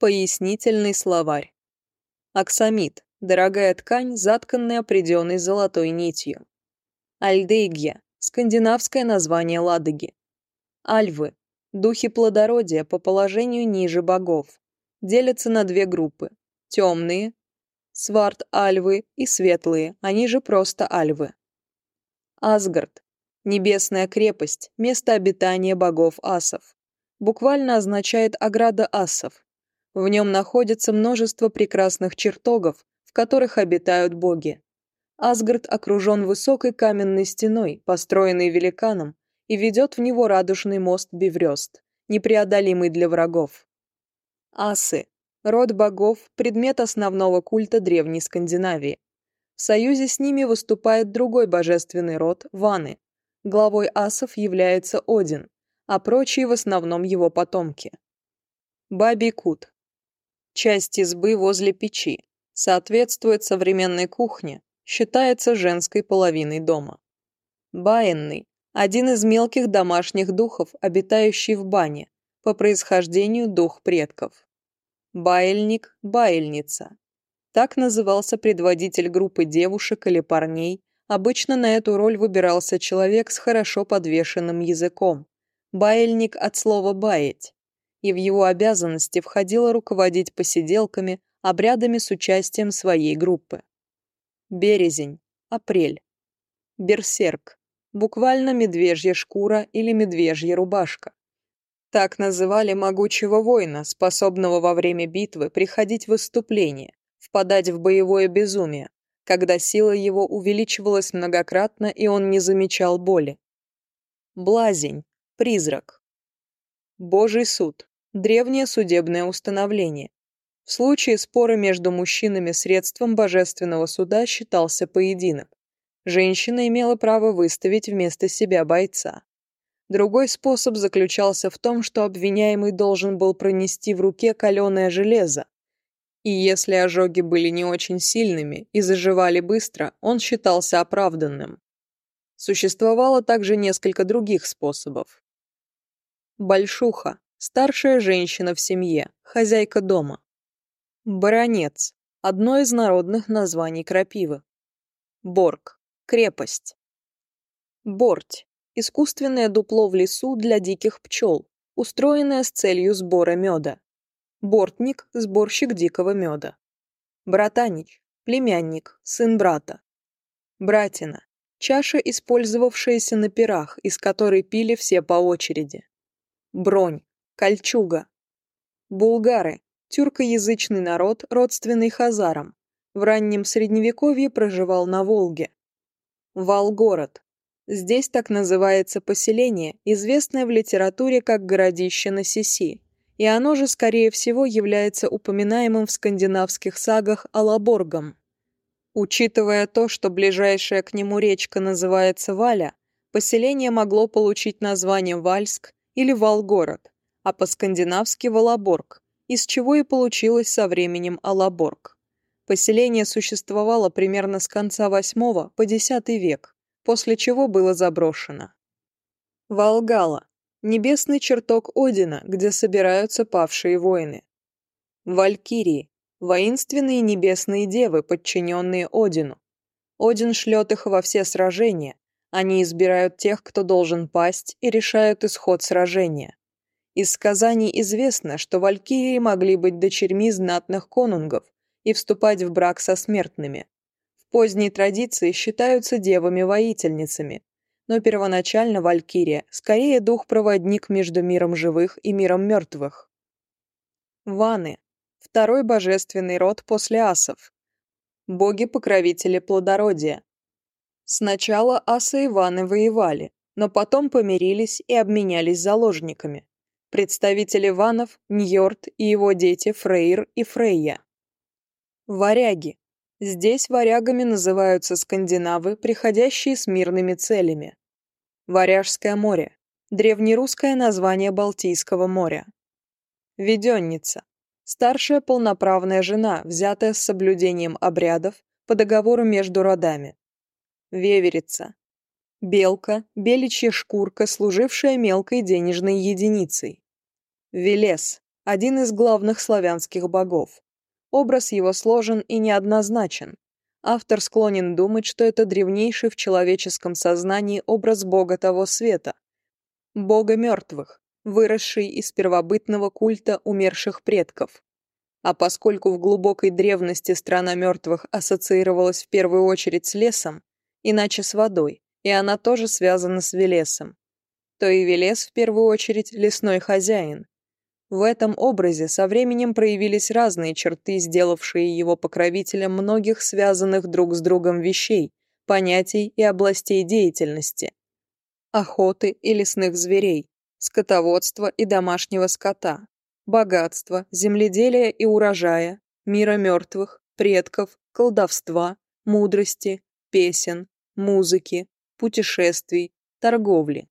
Пояснительный словарь. Аксамит – дорогая ткань, затканная определенной золотой нитью. Альдейгия – скандинавское название Ладоги. Альвы – духи плодородия по положению ниже богов. Делятся на две группы – темные, сварт-альвы и светлые, они же просто альвы. Асгард – небесная крепость, место обитания богов асов. Буквально означает «ограда асов», в нем находится множество прекрасных чертогов, в которых обитают боги. Асгард окружен высокой каменной стеной, построенной великаном, и ведет в него радужный мост Беврёст, непреодолимый для врагов. Асы – род богов, предмет основного культа Древней Скандинавии. В союзе с ними выступает другой божественный род – Ваны. Главой асов является Один, а прочие в основном его потомки. Бабий Кут часть избы возле печи, соответствует современной кухне, считается женской половиной дома. Баенный – один из мелких домашних духов, обитающий в бане, по происхождению дух предков. Баильник – баильница. Так назывался предводитель группы девушек или парней, обычно на эту роль выбирался человек с хорошо подвешенным языком. Баильник от слова «баять» и в его обязанности входило руководить посиделками, обрядами с участием своей группы. Березень, апрель. Берсерк, буквально медвежья шкура или медвежья рубашка. Так называли могучего воина, способного во время битвы приходить в выступление, впадать в боевое безумие, когда сила его увеличивалась многократно и он не замечал боли. Блазень, призрак. Божий суд, древнее судебное установление. В случае спора между мужчинами средством божественного суда считался поединок. Женщина имела право выставить вместо себя бойца. Другой способ заключался в том, что обвиняемый должен был пронести в руке каленое железо. И если ожоги были не очень сильными и заживали быстро, он считался оправданным. Существовало также несколько других способов. Большуха старшая женщина в семье, хозяйка дома. Баронец – одно из народных названий крапивы. Борг – крепость. Борть – искусственное дупло в лесу для диких пчел, устроенное с целью сбора меда. Бортник – сборщик дикого меда. Братанич – племянник, сын брата. Братина – чаша, использовавшаяся на пирах, из которой пили все по очереди. Бронь кольчуга. Булгары – тюркоязычный народ, родственный хазарам. В раннем Средневековье проживал на Волге. Валгород. Здесь так называется поселение, известное в литературе как городище на Сиси, и оно же, скорее всего, является упоминаемым в скандинавских сагах Алаборгом. Учитывая то, что ближайшая к нему речка называется Валя, поселение могло получить название Вальск или Валгород. а по-скандинавски Волоборг, из чего и получилось со временем Алаборг. Поселение существовало примерно с конца VIII по X век, после чего было заброшено. Волгала – небесный чертог Одина, где собираются павшие воины. Валькирии – воинственные небесные девы, подчиненные Одину. Один шлет их во все сражения, они избирают тех, кто должен пасть, и решают исход сражения. Из сказаний известно, что валькирии могли быть дочерьми знатных конунгов и вступать в брак со смертными. В поздней традиции считаются девами-воительницами, но первоначально валькирия скорее дух-проводник между миром живых и миром мертвых. Ваны – второй божественный род после асов. Боги-покровители плодородия. Сначала асы и ваны воевали, но потом помирились и обменялись заложниками представители ванов, Ньорд и его дети Фрейр и Фрейя. Варяги. Здесь варягами называются скандинавы, приходящие с мирными целями. Варяжское море. Древнерусское название Балтийского моря. Веденница. Старшая полноправная жена, взятая с соблюдением обрядов по договору между родами. Веверица белка, беличья шкурка, служившая мелкой денежной единицей. Велес – один из главных славянских богов. Образ его сложен и неоднозначен. Автор склонен думать, что это древнейший в человеческом сознании образ бога того света, бога мертвых, выросший из первобытного культа умерших предков. А поскольку в глубокой древности страна мертвых ассоциировалась в первую очередь с лесом, иначе с водой, и она тоже связана с Велесом, то и Велес в первую очередь лесной хозяин, в этом образе со временем проявились разные черты, сделавшие его покровителем многих связанных друг с другом вещей, понятий и областей деятельности. Охоты и лесных зверей, скотоводства и домашнего скота, богатства, земледелия и урожая, мира мертвых, предков, колдовства, мудрости, песен, музыки, путешествий, торговли.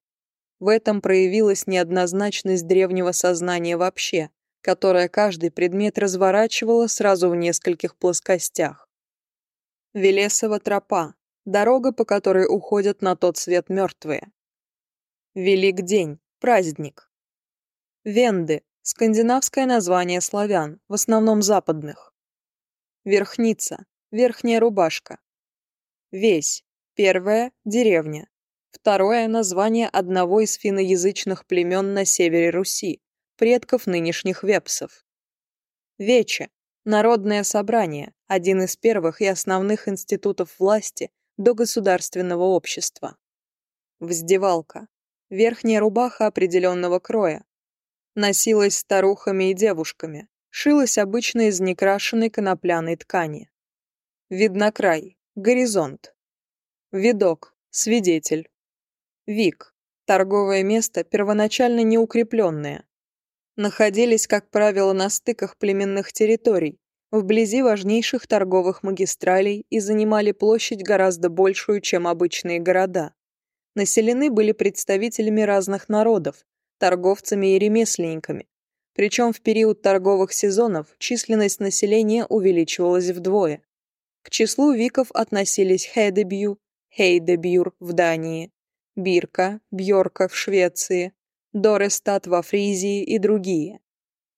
В этом проявилась неоднозначность древнего сознания вообще, которое каждый предмет разворачивало сразу в нескольких плоскостях. Велесова тропа – дорога, по которой уходят на тот свет мертвые. Велик день – праздник. Венды – скандинавское название славян, в основном западных. Верхница – верхняя рубашка. Весь Первое – деревня. Второе – название одного из финноязычных племен на севере Руси, предков нынешних вепсов. Вече – народное собрание, один из первых и основных институтов власти до государственного общества. Вздевалка – верхняя рубаха определенного кроя. Носилась старухами и девушками, шилась обычно из некрашенной конопляной ткани. Виднокрай – горизонт, Видок. Свидетель. Вик. Торговое место, первоначально неукрепленное. Находились, как правило, на стыках племенных территорий, вблизи важнейших торговых магистралей и занимали площадь гораздо большую, чем обычные города. Населены были представителями разных народов, торговцами и ремесленниками. Причем в период торговых сезонов численность населения увеличивалась вдвое. К числу виков относились хедебью, Хейдебюр в Дании, Бирка, Бьорка в Швеции, Дорестат во Фризии и другие.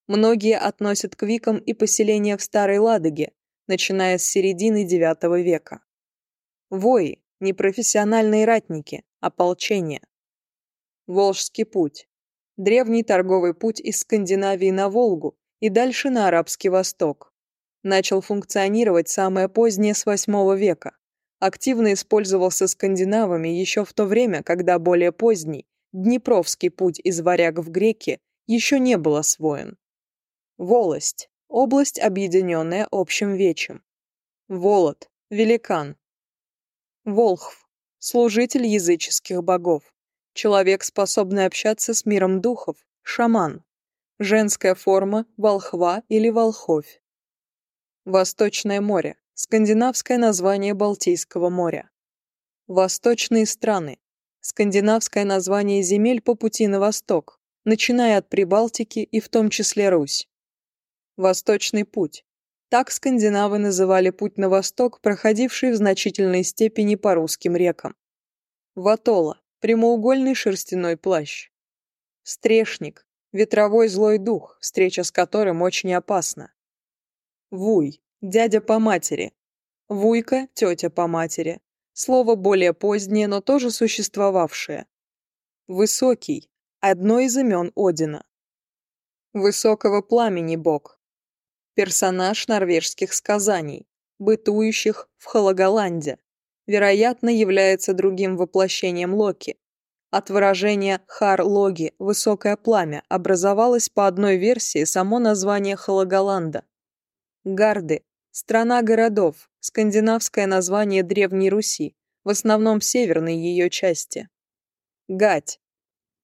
Многие относят к викам и поселения в Старой Ладоге, начиная с середины IX века. Вои – не профессиональные ратники, ополчение. Волжский путь – древний торговый путь из Скандинавии на Волгу и дальше на Арабский Восток. Начал функционировать самое позднее с VIII века активно использовался скандинавами еще в то время, когда более поздний, Днепровский путь из варяг в греки еще не был освоен. Волость – область, объединенная общим вечем. Волод – великан. Волхв – служитель языческих богов. Человек, способный общаться с миром духов, шаман. Женская форма – волхва или волхов. Восточное море. Скандинавское название Балтийского моря. Восточные страны. Скандинавское название земель по пути на восток, начиная от Прибалтики и в том числе Русь. Восточный путь. Так скандинавы называли путь на восток, проходивший в значительной степени по русским рекам. Ватола – прямоугольный шерстяной плащ. Стрешник – ветровой злой дух, встреча с которым очень опасна. Вуй дядя по матери, вуйка, тетя по матери, слово более позднее, но тоже существовавшее. Высокий – одно из имен Одина. Высокого пламени бог. Персонаж норвежских сказаний, бытующих в Хологоланде. Вероятно, является другим воплощением Локи. От выражения «хар-логи» – «высокое пламя» образовалось по одной версии само название Хологоланда. Гарды страна городов, скандинавское название Древней Руси, в основном северной ее части. Гать.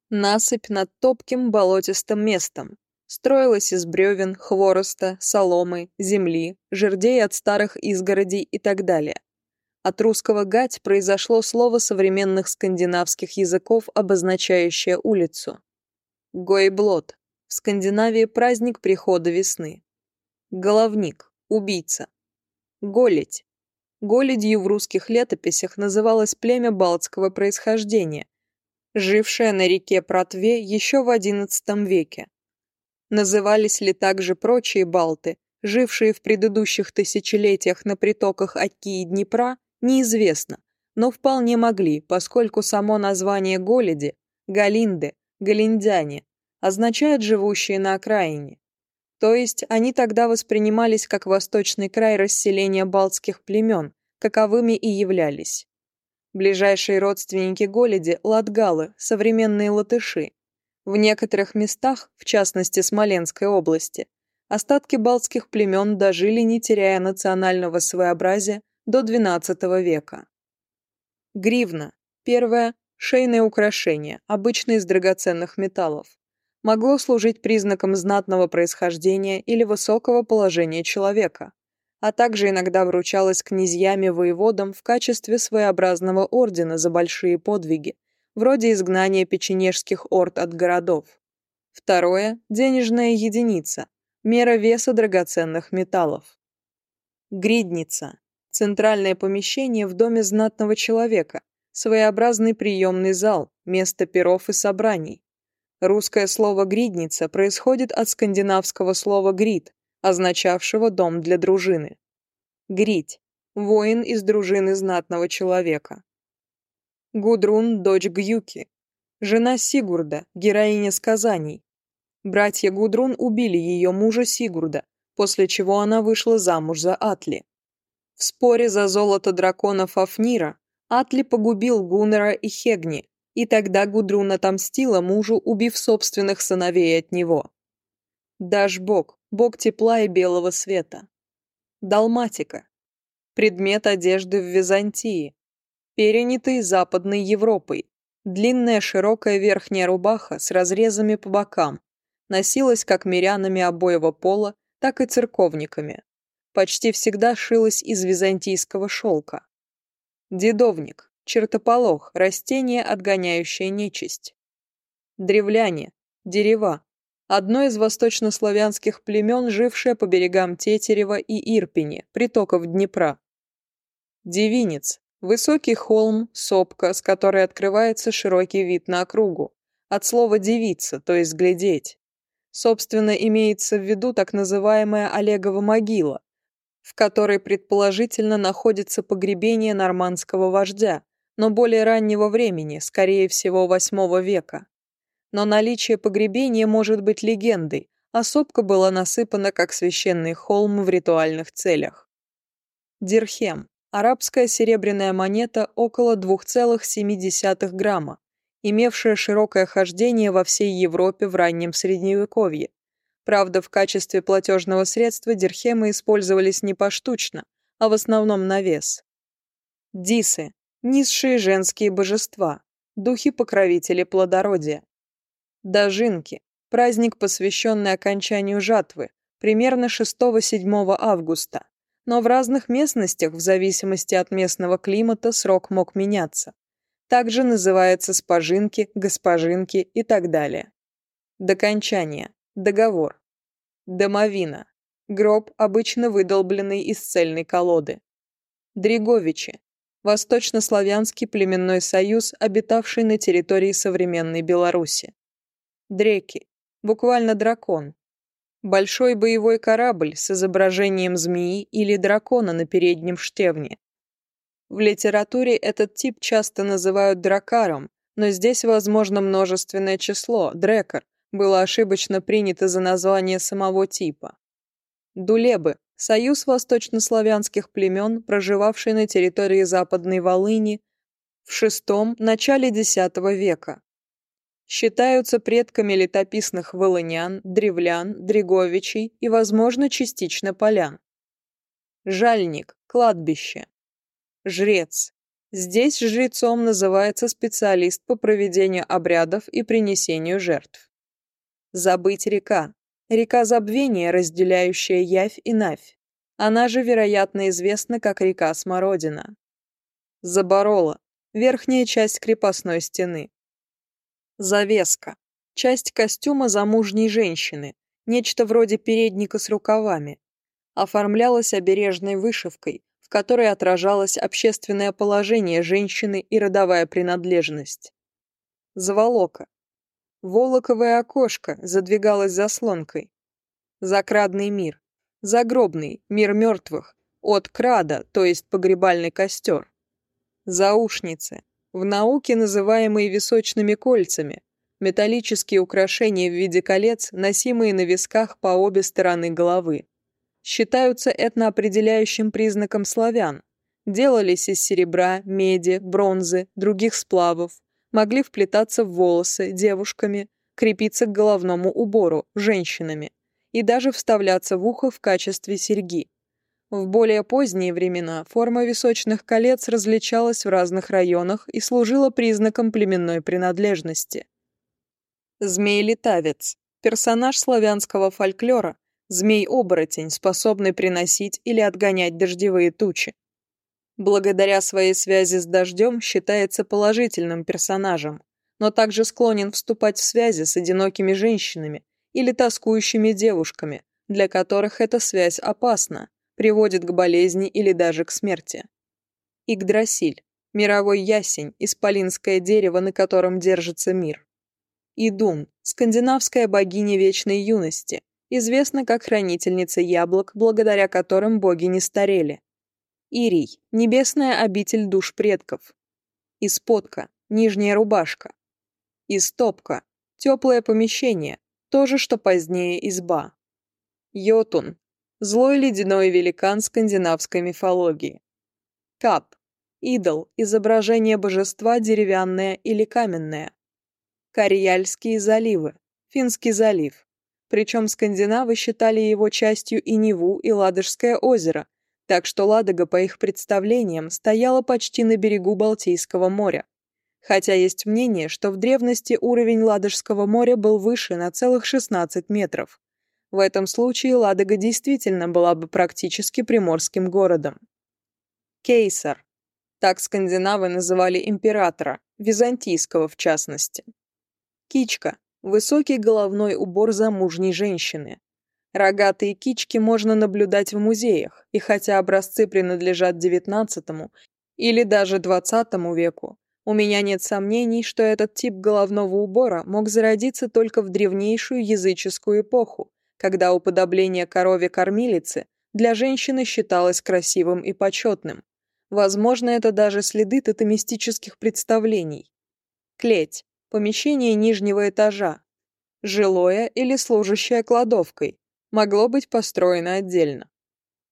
Насыпь над топким болотистым местом. Строилась из бревен, хвороста, соломы, земли, жердей от старых изгородей и так далее. От русского «гать» произошло слово современных скандинавских языков, обозначающее улицу. Гойблот. В Скандинавии праздник прихода весны. Головник убийца. Голить. Голедью в русских летописях называлось племя балтского происхождения, жившее на реке Протве еще в XI веке. Назывались ли также прочие балты, жившие в предыдущих тысячелетиях на притоках Оки и Днепра, неизвестно, но вполне могли, поскольку само название Голеди, Галинды, Галиндяне означает «живущие на окраине». То есть они тогда воспринимались как восточный край расселения балтских племен, каковыми и являлись. Ближайшие родственники Голеди – латгалы, современные латыши. В некоторых местах, в частности Смоленской области, остатки балтских племен дожили, не теряя национального своеобразия, до XII века. Гривна. Первое – шейное украшение, обычно из драгоценных металлов могло служить признаком знатного происхождения или высокого положения человека, а также иногда вручалось князьями-воеводам в качестве своеобразного ордена за большие подвиги, вроде изгнания печенежских орд от городов. Второе – денежная единица, мера веса драгоценных металлов. Гридница – центральное помещение в доме знатного человека, своеобразный приемный зал, место перов и собраний, Русское слово «гридница» происходит от скандинавского слова «грид», означавшего «дом для дружины». Грить – воин из дружины знатного человека. Гудрун – дочь Гюки, жена Сигурда, героиня сказаний. Братья Гудрун убили ее мужа Сигурда, после чего она вышла замуж за Атли. В споре за золото дракона Фафнира Атли погубил Гуннера и Хегни, и тогда Гудрун отомстила мужу, убив собственных сыновей от него. Даш бог, бог тепла и белого света. Далматика. Предмет одежды в Византии. Перенятый Западной Европой. Длинная широкая верхняя рубаха с разрезами по бокам. Носилась как мирянами обоего пола, так и церковниками. Почти всегда шилась из византийского шелка. Дедовник чертополох, растение, отгоняющее нечисть. Древляне, дерева, одно из восточнославянских племен, жившее по берегам Тетерева и Ирпени, притоков Днепра. Девинец, высокий холм, сопка, с которой открывается широкий вид на округу, от слова «девица», то есть «глядеть». Собственно, имеется в виду так называемая Олегова могила, в которой предположительно находится погребение нормандского вождя – но более раннего времени, скорее всего, восьмого века. Но наличие погребения может быть легендой, а сопка была насыпана как священный холм в ритуальных целях. Дирхем – арабская серебряная монета около 2,7 грамма, имевшая широкое хождение во всей Европе в раннем Средневековье. Правда, в качестве платежного средства дирхемы использовались не поштучно, а в основном на вес. Дисы низшие женские божества, духи-покровители плодородия. Дожинки – праздник, посвященный окончанию жатвы, примерно 6-7 августа, но в разных местностях, в зависимости от местного климата, срок мог меняться. Также называется спожинки, госпожинки и так далее. Докончание. Договор. Домовина. Гроб, обычно выдолбленный из цельной колоды. Дриговичи. Восточнославянский племенной союз, обитавший на территории современной Беларуси. Дреки, буквально дракон. Большой боевой корабль с изображением змеи или дракона на переднем штевне. В литературе этот тип часто называют дракаром, но здесь возможно множественное число, дрекар, было ошибочно принято за название самого типа. Дулебы Союз восточнославянских племен, проживавший на территории Западной Волыни в VI – начале X века. Считаются предками летописных волынян, древлян, дреговичей и, возможно, частично полян. Жальник – кладбище. Жрец. Здесь жрецом называется специалист по проведению обрядов и принесению жертв. Забыть река Река Забвения, разделяющая Явь и Навь. Она же, вероятно, известна как река Смородина. Заборола. Верхняя часть крепостной стены. Завеска. Часть костюма замужней женщины. Нечто вроде передника с рукавами. Оформлялась обережной вышивкой, в которой отражалось общественное положение женщины и родовая принадлежность. Заволока. волоковое окошко задвигалось заслонкой. Закрадный мир, загробный, мир мертвых, от крада, то есть погребальный костер. Заушницы, в науке называемые височными кольцами, металлические украшения в виде колец, носимые на висках по обе стороны головы. Считаются этноопределяющим признаком славян. Делались из серебра, меди, бронзы, других сплавов, могли вплетаться в волосы девушками, крепиться к головному убору женщинами и даже вставляться в ухо в качестве серьги. В более поздние времена форма височных колец различалась в разных районах и служила признаком племенной принадлежности. Змей-летавец – персонаж славянского фольклора, змей-оборотень, способный приносить или отгонять дождевые тучи благодаря своей связи с дождем считается положительным персонажем, но также склонен вступать в связи с одинокими женщинами или тоскующими девушками, для которых эта связь опасна, приводит к болезни или даже к смерти. Игдрасиль – мировой ясень, исполинское дерево, на котором держится мир. Идун – скандинавская богиня вечной юности, известна как хранительница яблок, благодаря которым боги не старели. Ирий, небесная обитель душ предков. Исподка, нижняя рубашка. Истопка, теплое помещение, то же, что позднее изба. Йотун, злой ледяной великан скандинавской мифологии. Кап, идол, изображение божества деревянное или каменное. Карьяльские заливы, Финский залив. Причем скандинавы считали его частью и Неву, и Ладожское озеро, так что Ладога, по их представлениям, стояла почти на берегу Балтийского моря. Хотя есть мнение, что в древности уровень Ладожского моря был выше на целых 16 метров. В этом случае Ладога действительно была бы практически приморским городом. Кейсар. Так скандинавы называли императора, византийского в частности. Кичка – высокий головной убор замужней женщины. Рогатые кички можно наблюдать в музеях, и хотя образцы принадлежат XIX или даже XX веку, у меня нет сомнений, что этот тип головного убора мог зародиться только в древнейшую языческую эпоху, когда уподобление корове кормилице для женщины считалось красивым и почетным. Возможно, это даже следы тотемистических представлений. Клеть – помещение нижнего этажа, жилое или служащее кладовкой, могло быть построено отдельно.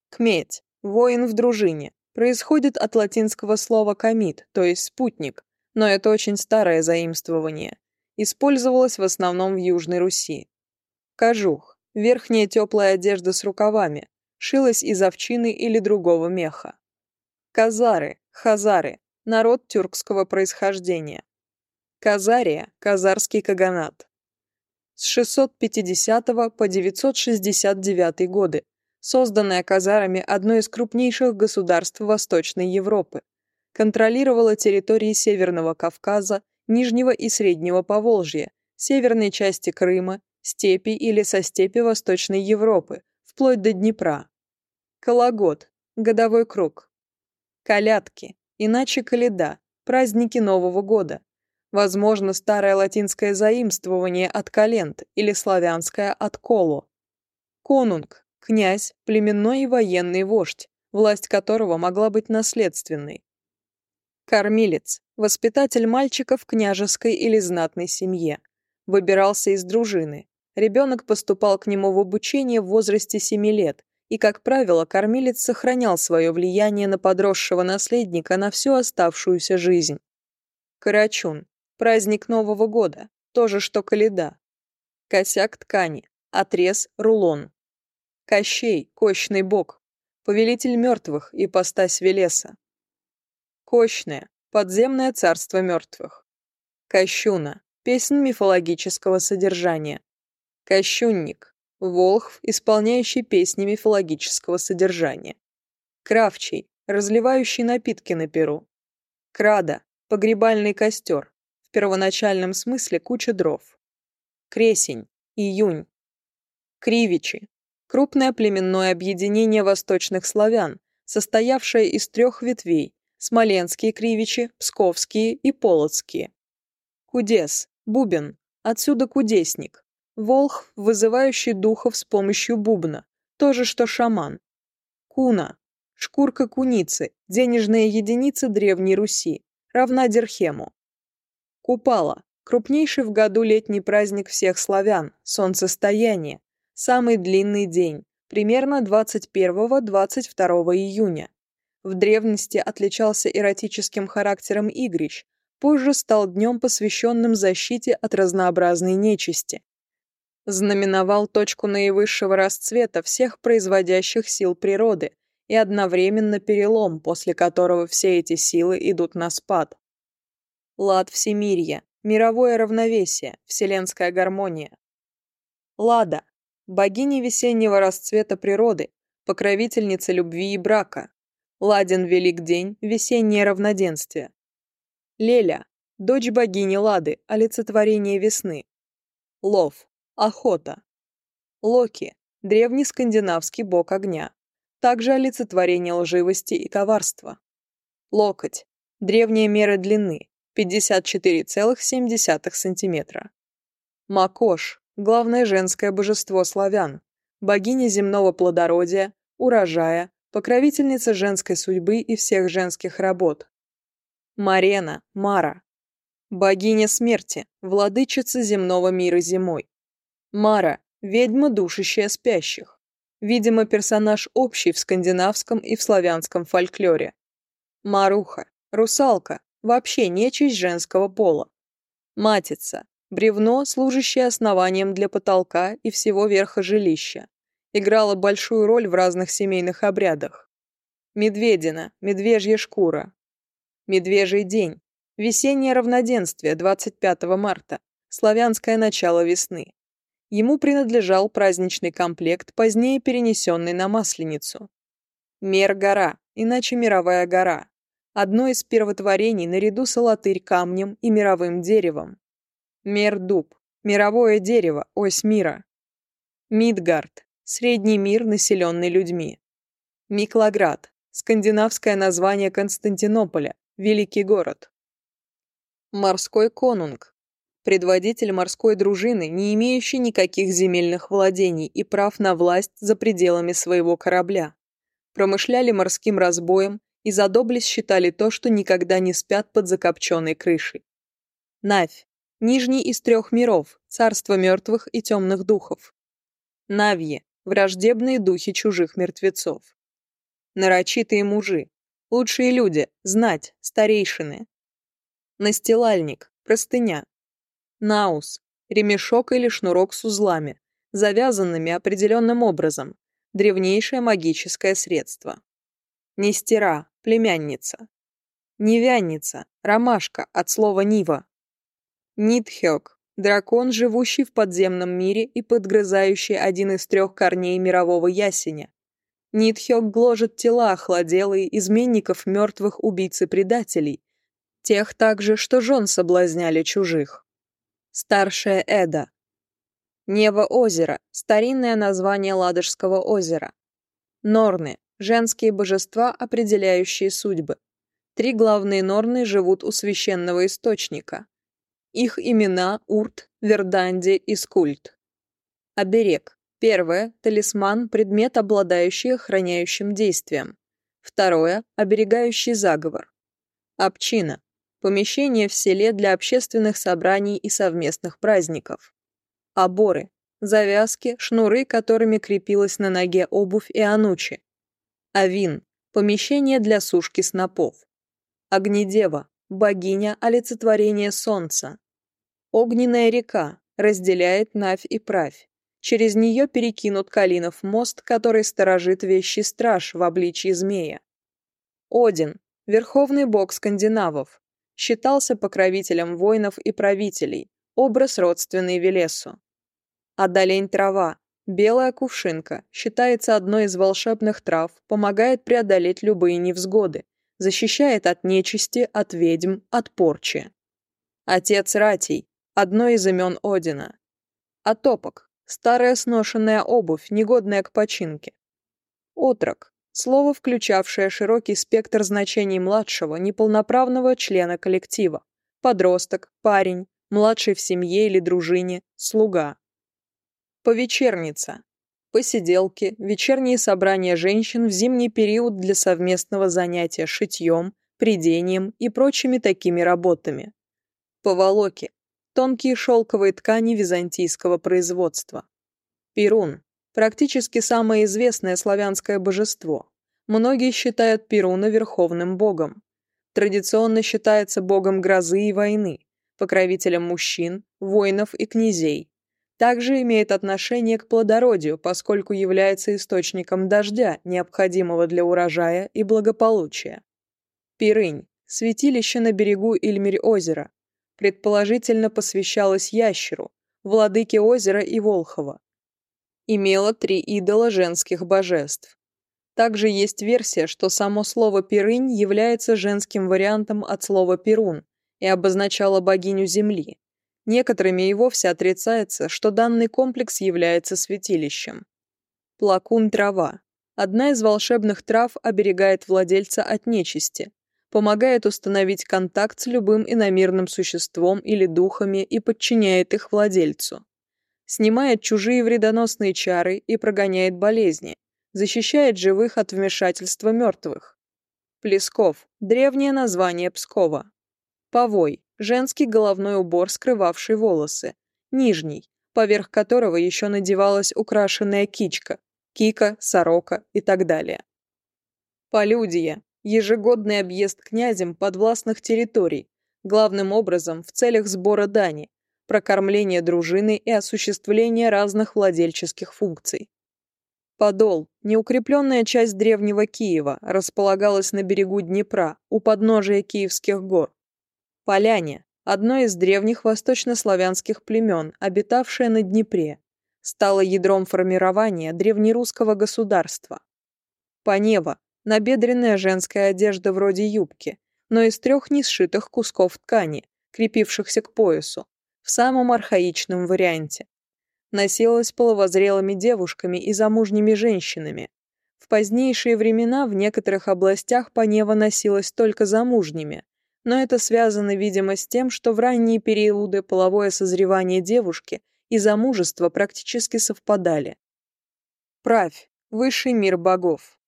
Кметь – воин в дружине, происходит от латинского слова «комит», то есть «спутник», но это очень старое заимствование. Использовалось в основном в Южной Руси. Кожух – верхняя теплая одежда с рукавами, шилась из овчины или другого меха. Казары – хазары, народ тюркского происхождения. Казария – казарский каганат. С 650 по 969 годы, созданная казарами одной из крупнейших государств Восточной Европы. Контролировала территории Северного Кавказа, Нижнего и Среднего Поволжья, северной части Крыма, степи или со степи Восточной Европы, вплоть до Днепра. Кологод, годовой круг. Колядки, иначе Коляда, праздники Нового года, Возможно, старое латинское заимствование от калент или славянское от коло. Конунг – князь, племенной и военный вождь, власть которого могла быть наследственной. Кормилец – воспитатель мальчика в княжеской или знатной семье. Выбирался из дружины. Ребенок поступал к нему в обучение в возрасте 7 лет, и, как правило, кормилец сохранял свое влияние на подросшего наследника на всю оставшуюся жизнь. Карачун праздник Нового года, тоже что Каледа. Косяк ткани, отрез, рулон. Кощей, кощный бог, повелитель мертвых и постась Велеса. Кощное, подземное царство мертвых. Кощуна, песнь мифологического содержания. Кощунник, волхв, исполняющий песни мифологического содержания. Кравчий, разливающий напитки на перу. Крада, погребальный костер первоначальном смысле куча дров. Кресень, июнь. Кривичи – крупное племенное объединение восточных славян, состоявшее из трех ветвей – смоленские кривичи, псковские и полоцкие. Кудес, бубен, отсюда кудесник. Волх, вызывающий духов с помощью бубна, то же, что шаман. Куна, шкурка куницы, денежная единица Древней Руси, равна дирхему. Купала – крупнейший в году летний праздник всех славян, солнцестояние, самый длинный день, примерно 21-22 июня. В древности отличался эротическим характером Игрич, позже стал днем, посвященным защите от разнообразной нечисти. Знаменовал точку наивысшего расцвета всех производящих сил природы и одновременно перелом, после которого все эти силы идут на спад лад всемирья, мировое равновесие, вселенская гармония. Лада – богиня весеннего расцвета природы, покровительница любви и брака. Ладен велик день, весеннее равноденствие. Леля – дочь богини Лады, олицетворение весны. Лов – охота. Локи – древний скандинавский бог огня, также олицетворение лживости и коварства. Локоть – древняя мера длины, 54,7 см. Макош – главное женское божество славян, богиня земного плодородия, урожая, покровительница женской судьбы и всех женских работ. Марена, Мара. Богиня смерти, владычица земного мира зимой. Мара – ведьма, душащая спящих. Видимо, персонаж общий в скандинавском и в славянском фольклоре. Маруха – русалка, вообще нечисть женского пола. Матица – бревно, служащее основанием для потолка и всего верха жилища. Играла большую роль в разных семейных обрядах. Медведина – медвежья шкура. Медвежий день – весеннее равноденствие 25 марта, славянское начало весны. Ему принадлежал праздничный комплект, позднее перенесенный на Масленицу. Мер-гора, иначе Мировая гора, одно из первотворений наряду с алатырь камнем и мировым деревом. дуб, мировое дерево, ось мира. Мидгард – средний мир, населенный людьми. Миклоград – скандинавское название Константинополя, великий город. Морской конунг – предводитель морской дружины, не имеющий никаких земельных владений и прав на власть за пределами своего корабля. Промышляли морским разбоем – и за доблесть считали то, что никогда не спят под закопченной крышей. Навь. Нижний из трех миров, царство мертвых и темных духов. Навьи. Враждебные духи чужих мертвецов. Нарочитые мужи. Лучшие люди. Знать. Старейшины. Настилальник. Простыня. Наус. Ремешок или шнурок с узлами, завязанными определенным образом. Древнейшее магическое средство. Нестера племянница. Невянница, ромашка от слова Нива. Нитхёк – дракон, живущий в подземном мире и подгрызающий один из трех корней мирового ясеня. Нитхёк гложет тела охладелые изменников мертвых убийц и предателей, тех также, что жен соблазняли чужих. Старшая Эда. Нево озеро – старинное название Ладожского озера. Норны женские божества, определяющие судьбы. Три главные норны живут у священного источника. Их имена – Урт, Верданди и Скульт. Оберег. Первое – талисман, предмет, обладающий охраняющим действием. Второе – оберегающий заговор. Обчина. Помещение в селе для общественных собраний и совместных праздников. Оборы завязки, шнуры, которыми крепилась на ноге обувь и анучи, Авин – помещение для сушки снопов. Огнедева – богиня олицетворения солнца. Огненная река разделяет Навь и Правь. Через нее перекинут Калинов мост, который сторожит вещий страж в обличье змея. Один – верховный бог скандинавов. Считался покровителем воинов и правителей, образ родственный Велесу. Адалень трава Белая кувшинка считается одной из волшебных трав, помогает преодолеть любые невзгоды, защищает от нечисти, от ведьм, от порчи. Отец Ратий – одно из имен Одина. Отопок – старая сношенная обувь, негодная к починке. Отрок – слово, включавшее широкий спектр значений младшего, неполноправного члена коллектива. Подросток, парень, младший в семье или дружине, слуга. Повечерница. Посиделки, вечерние собрания женщин в зимний период для совместного занятия шитьем, придением и прочими такими работами. Поволоки. Тонкие шелковые ткани византийского производства. Перун. Практически самое известное славянское божество. Многие считают Перуна верховным богом. Традиционно считается богом грозы и войны, покровителем мужчин, воинов и князей, также имеет отношение к плодородию, поскольку является источником дождя, необходимого для урожая и благополучия. Пирынь – святилище на берегу Ильмирь-озера. Предположительно посвящалось ящеру, владыке озера и Волхова. Имела три идола женских божеств. Также есть версия, что само слово «пирынь» является женским вариантом от слова «перун» и обозначало богиню земли, Некоторыми и вовсе отрицается, что данный комплекс является святилищем. Плакун трава. Одна из волшебных трав оберегает владельца от нечисти, помогает установить контакт с любым иномирным существом или духами и подчиняет их владельцу. Снимает чужие вредоносные чары и прогоняет болезни, защищает живых от вмешательства мертвых. Плесков – древнее название Пскова. Повой женский головной убор, скрывавший волосы, нижний, поверх которого еще надевалась украшенная кичка, кика, сорока и так далее. Полюдия – ежегодный объезд князем подвластных территорий, главным образом в целях сбора дани, прокормления дружины и осуществления разных владельческих функций. Подол, неукрепленная часть древнего Киева, располагалась на берегу Днепра, у подножия Киевских гор, поляне, одно из древних восточнославянских племен, обитавшее на Днепре, стало ядром формирования древнерусского государства. Понева — набедренная женская одежда вроде юбки, но из трех несшитых кусков ткани, крепившихся к поясу, в самом архаичном варианте. Носилась половозрелыми девушками и замужними женщинами. В позднейшие времена в некоторых областях панева носилась только замужними, но это связано, видимо, с тем, что в ранние периоды половое созревание девушки и замужество практически совпадали. Правь. Высший мир богов.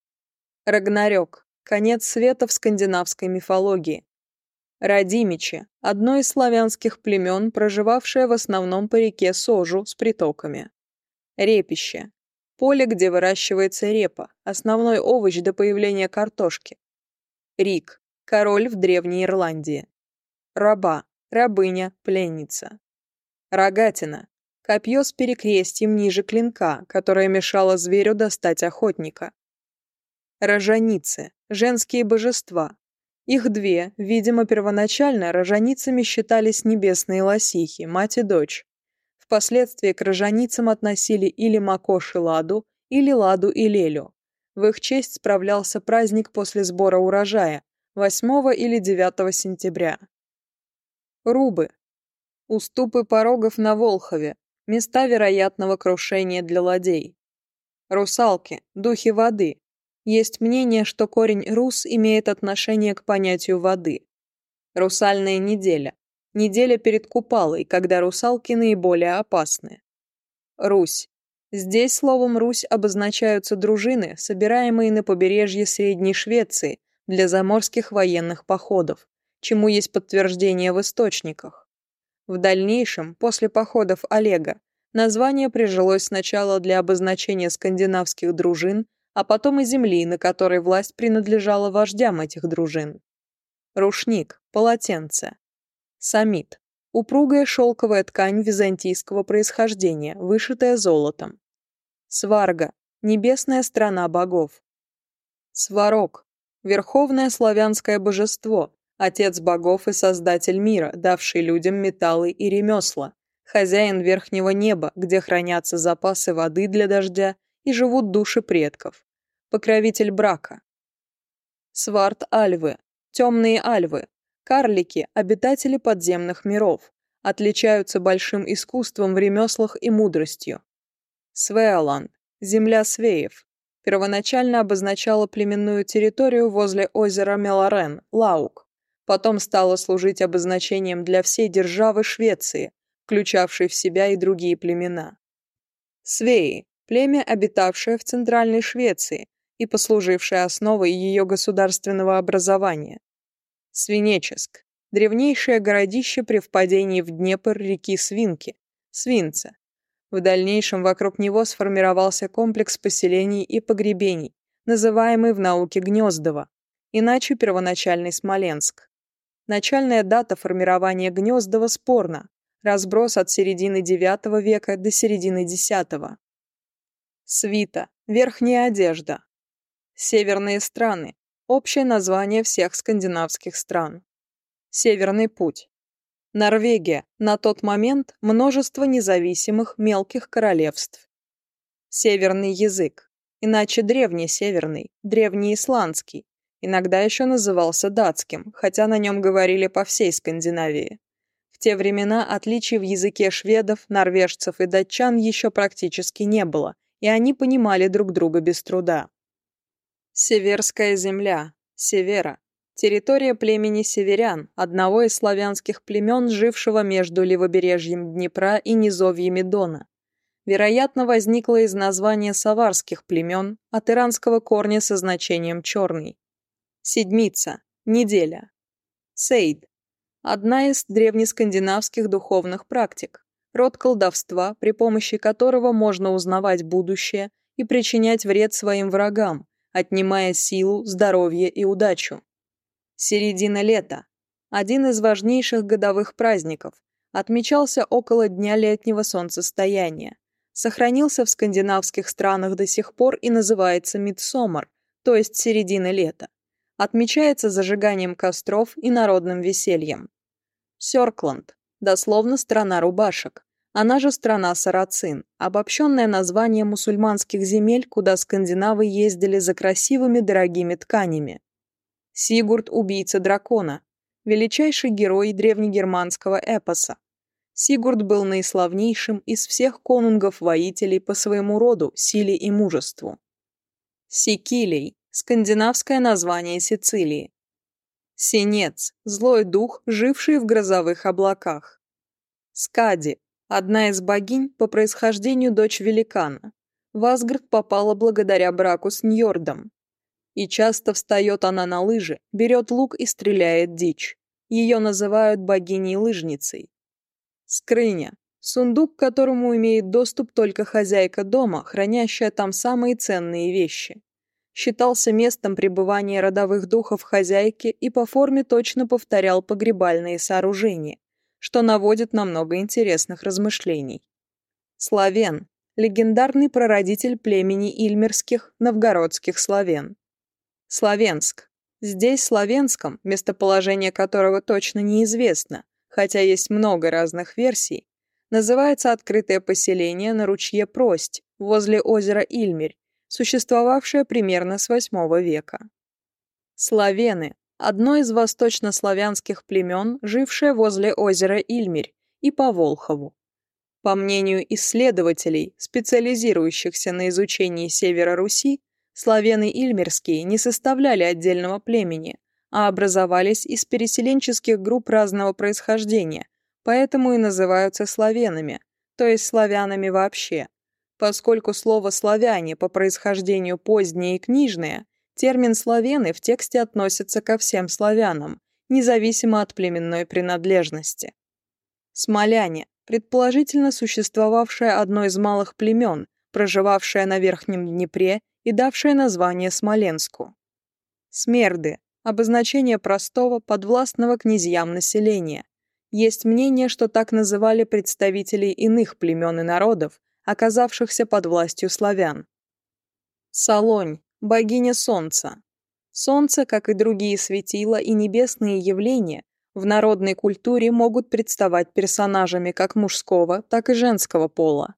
Рагнарёк. Конец света в скандинавской мифологии. Радимичи – одно из славянских племен, проживавшее в основном по реке Сожу с притоками. Репище – поле, где выращивается репа, основной овощ до появления картошки. Рик – король в Древней Ирландии. Раба, рабыня, пленница. Рогатина. Копье с перекрестьем ниже клинка, которое мешало зверю достать охотника. Рожаницы. Женские божества. Их две, видимо, первоначально рожаницами считались небесные лосихи, мать и дочь. Впоследствии к рожаницам относили или Макоши Ладу, или Ладу и Лелю. В их честь справлялся праздник после сбора урожая, восьмого или девятого сентября. Рубы. Уступы порогов на Волхове, места вероятного крушения для ладей. Русалки, духи воды. Есть мнение, что корень «рус» имеет отношение к понятию воды. Русальная неделя. Неделя перед Купалой, когда русалки наиболее опасны. Русь. Здесь словом «Русь» обозначаются дружины, собираемые на побережье Средней Швеции, для заморских военных походов, чему есть подтверждение в источниках. В дальнейшем, после походов Олега, название прижилось сначала для обозначения скандинавских дружин, а потом и земли, на которой власть принадлежала вождям этих дружин. Рушник, полотенце. Самит. Упругая шелковая ткань византийского происхождения, вышитая золотом. Сварга. Небесная страна богов. Сварог. Верховное славянское божество, отец богов и создатель мира, давший людям металлы и ремесла, хозяин верхнего неба, где хранятся запасы воды для дождя и живут души предков, покровитель брака. Сварт-альвы, темные альвы, карлики, обитатели подземных миров, отличаются большим искусством в ремеслах и мудростью. Свеоланд, земля свеев, первоначально обозначало племенную территорию возле озера Мелорен, Лаук. Потом стало служить обозначением для всей державы Швеции, включавшей в себя и другие племена. Свеи – племя, обитавшее в Центральной Швеции и послужившее основой ее государственного образования. Свинеческ – древнейшее городище при впадении в Днепр реки Свинки, Свинца, в дальнейшем вокруг него сформировался комплекс поселений и погребений, называемый в науке Гнездово, иначе первоначальный Смоленск. Начальная дата формирования Гнездова спорна, разброс от середины IX века до середины X. Свита, верхняя одежда. Северные страны, общее название всех скандинавских стран. Северный путь, Норвегия на тот момент множество независимых мелких королевств. Северный язык, иначе древнесеверный, древнеисландский, иногда еще назывался датским, хотя на нем говорили по всей Скандинавии. В те времена отличий в языке шведов, норвежцев и датчан еще практически не было, и они понимали друг друга без труда. Северская земля, Севера, территория племени северян, одного из славянских племен, жившего между левобережьем Днепра и низовьями Дона. Вероятно, возникла из названия саварских племен от иранского корня со значением «черный». Седмица. Неделя. Сейд. Одна из древнескандинавских духовных практик. Род колдовства, при помощи которого можно узнавать будущее и причинять вред своим врагам, отнимая силу, здоровье и удачу. Середина лета. Один из важнейших годовых праздников. Отмечался около дня летнего солнцестояния. Сохранился в скандинавских странах до сих пор и называется Мидсомар, то есть середина лета. Отмечается зажиганием костров и народным весельем. Сёркланд, дословно «страна рубашек», она же страна Сарацин, обобщенное название мусульманских земель, куда скандинавы ездили за красивыми дорогими тканями. Сигурд – убийца дракона, величайший герой древнегерманского эпоса. Сигурд был наиславнейшим из всех конунгов-воителей по своему роду, силе и мужеству. Сикилий скандинавское название Сицилии. Синец – злой дух, живший в грозовых облаках. Скади – одна из богинь, по происхождению дочь великана. В Асгард попала благодаря браку с Ньордом. и часто встает она на лыжи, берет лук и стреляет дичь. Ее называют богиней-лыжницей. Скрыня. Сундук, к которому имеет доступ только хозяйка дома, хранящая там самые ценные вещи. Считался местом пребывания родовых духов хозяйки и по форме точно повторял погребальные сооружения, что наводит на много интересных размышлений. Славен легендарный прародитель племени ильмерских, новгородских славен. Славянск. Здесь, в местоположение которого точно неизвестно, хотя есть много разных версий, называется открытое поселение на ручье Прость, возле озера Ильмерь, существовавшее примерно с VIII века. Славены – одно из восточнославянских племен, жившее возле озера Ильмерь и по Волхову. По мнению исследователей, специализирующихся на изучении Севера Руси, Славены Ильмерские не составляли отдельного племени, а образовались из переселенческих групп разного происхождения, поэтому и называются славянами, то есть славянами вообще. Поскольку слово «славяне» по происхождению позднее и книжное, термин славены в тексте относится ко всем славянам, независимо от племенной принадлежности. Смоляне, предположительно существовавшее одно из малых племен, проживавшее на Верхнем Днепре и давшее название Смоленску. Смерды – обозначение простого, подвластного князьям населения. Есть мнение, что так называли представителей иных племен и народов, оказавшихся под властью славян. Солонь – богиня солнца. Солнце, как и другие светила и небесные явления, в народной культуре могут представать персонажами как мужского, так и женского пола.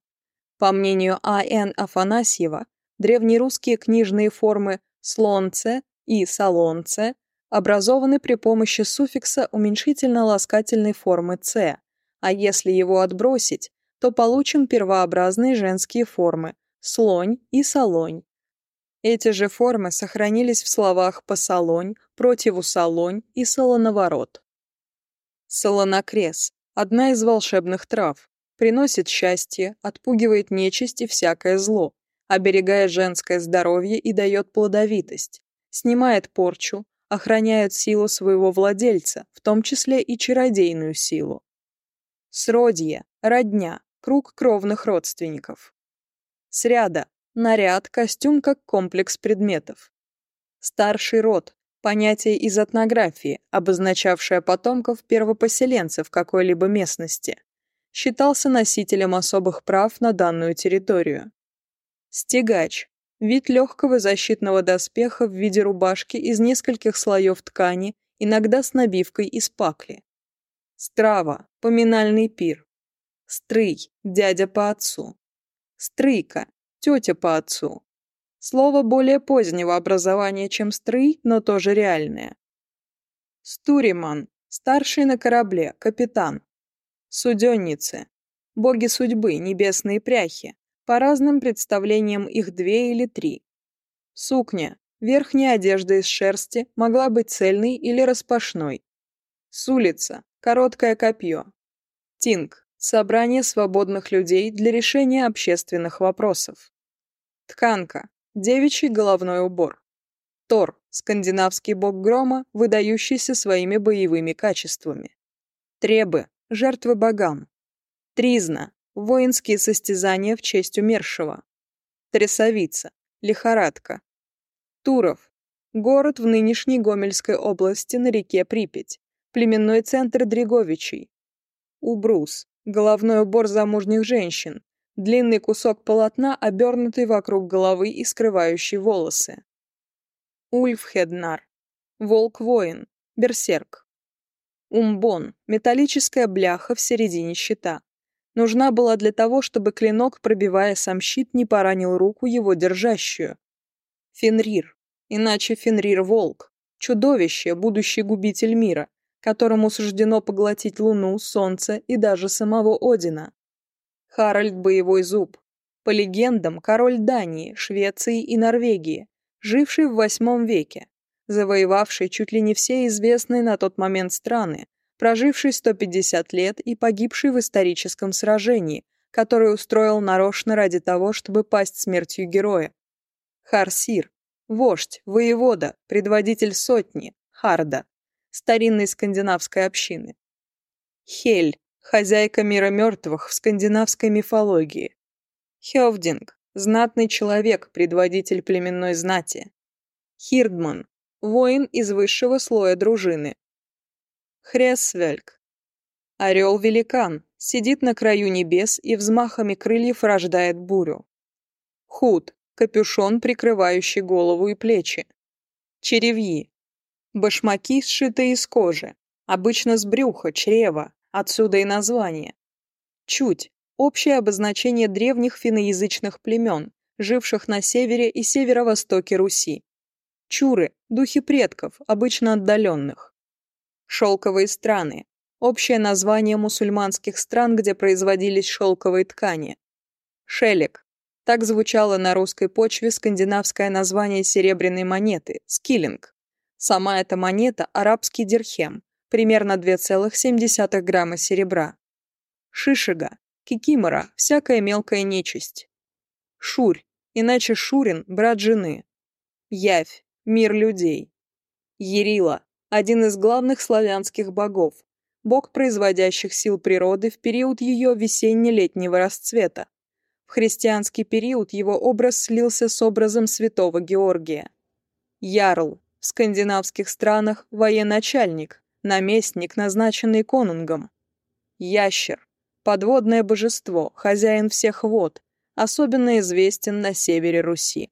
По мнению А.Н. Афанасьева, древнерусские книжные формы «слонце» и солонце образованы при помощи суффикса уменьшительно-ласкательной формы «ц», а если его отбросить, то получим первообразные женские формы «слонь» и солонь. Эти же формы сохранились в словах «посолонь», «противусолонь» и «солоноворот». Солонокрес – одна из волшебных трав, приносит счастье, отпугивает нечисть и всякое зло, оберегая женское здоровье и дает плодовитость, снимает порчу, охраняет силу своего владельца, в том числе и чародейную силу. Сродье, родня, круг кровных родственников. Сряда, наряд, костюм как комплекс предметов. Старший род, понятие из этнографии, обозначавшее потомков первопоселенцев какой-либо местности, считался носителем особых прав на данную территорию. Стегач вид легкого защитного доспеха в виде рубашки из нескольких слоев ткани, иногда с набивкой из пакли. Страва, поминальный пир. Стрый, дядя по отцу. Стрыйка, тетя по отцу. Слово более позднего образования, чем стрый, но тоже реальное. Стуриман, старший на корабле, капитан. Суденницы, боги судьбы, небесные пряхи, по разным представлениям их две или три. Сукня, верхняя одежда из шерсти, могла быть цельной или распашной. Сулица — короткое копье. Тинг, собрание свободных людей для решения общественных вопросов. Тканка, девичий головной убор. Тор, скандинавский бог грома, выдающийся своими боевыми качествами. Требы, жертвы богам. Тризна, воинские состязания в честь умершего. Трясовица, лихорадка. Туров, город в нынешней Гомельской области на реке Припять, племенной центр Дреговичей. Убрус, головной убор замужних женщин, длинный кусок полотна, обернутый вокруг головы и скрывающий волосы. Ульфхеднар, волк-воин, берсерк. Умбон, металлическая бляха в середине щита нужна была для того, чтобы клинок, пробивая сам щит, не поранил руку его держащую. Фенрир, иначе Фенрир Волк, чудовище, будущий губитель мира, которому суждено поглотить луну, солнце и даже самого Одина. Харальд Боевой Зуб, по легендам, король Дании, Швеции и Норвегии, живший в восьмом веке, завоевавший чуть ли не все известные на тот момент страны, проживший 150 лет и погибший в историческом сражении, которое устроил нарочно ради того, чтобы пасть смертью героя. Харсир – вождь, воевода, предводитель сотни, Харда, старинной скандинавской общины. Хель – хозяйка мира мертвых в скандинавской мифологии. Хевдинг – знатный человек, предводитель племенной знати. Хирдман – воин из высшего слоя дружины, Хресвельк. Орел-великан сидит на краю небес и взмахами крыльев рождает бурю. Худ – капюшон, прикрывающий голову и плечи. Черевьи – башмаки, сшитые из кожи, обычно с брюха, чрева, отсюда и название. Чуть – общее обозначение древних финоязычных племен, живших на севере и северо-востоке Руси. Чуры – духи предков, обычно отдаленных. Шелковые страны. Общее название мусульманских стран, где производились шелковые ткани. Шелек. Так звучало на русской почве скандинавское название серебряной монеты – скиллинг. Сама эта монета – арабский дирхем, примерно 2,7 грамма серебра. Шишига, кикимора, всякая мелкая нечисть. Шурь, иначе Шурин – брат жены. Явь, мир людей. Ерила, один из главных славянских богов, бог производящих сил природы в период ее весенне-летнего расцвета. В христианский период его образ слился с образом святого Георгия. Ярл в скандинавских странах военачальник, наместник, назначенный конунгом. Ящер подводное божество, хозяин всех вод, особенно известен на севере Руси.